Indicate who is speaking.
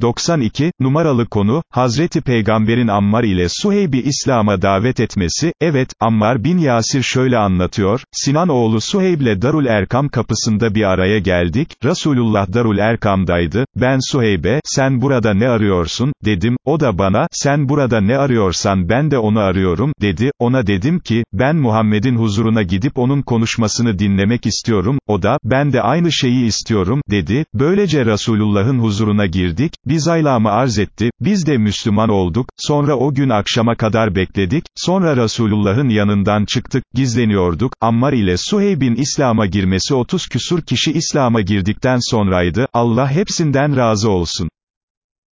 Speaker 1: 92, numaralı konu, Hazreti Peygamberin Ammar ile Suheyb'i İslam'a davet etmesi, evet, Ammar bin Yasir şöyle anlatıyor, Sinan oğlu Suheyb'le Darul Erkam kapısında bir araya geldik, Resulullah Darul Erkam'daydı, ben Suheyb'e, sen burada ne arıyorsun, dedim, o da bana, sen burada ne arıyorsan ben de onu arıyorum, dedi, ona dedim ki, ben Muhammed'in huzuruna gidip onun konuşmasını dinlemek istiyorum, o da, ben de aynı şeyi istiyorum, dedi, böylece Resulullah'ın huzuruna girdik, biz aylamı arz etti, biz de Müslüman olduk, sonra o gün akşama kadar bekledik, sonra Resulullah'ın yanından çıktık, gizleniyorduk, Ammar ile Suheyb'in İslam'a girmesi 30 küsur kişi İslam'a girdikten sonraydı, Allah hepsinden razı olsun.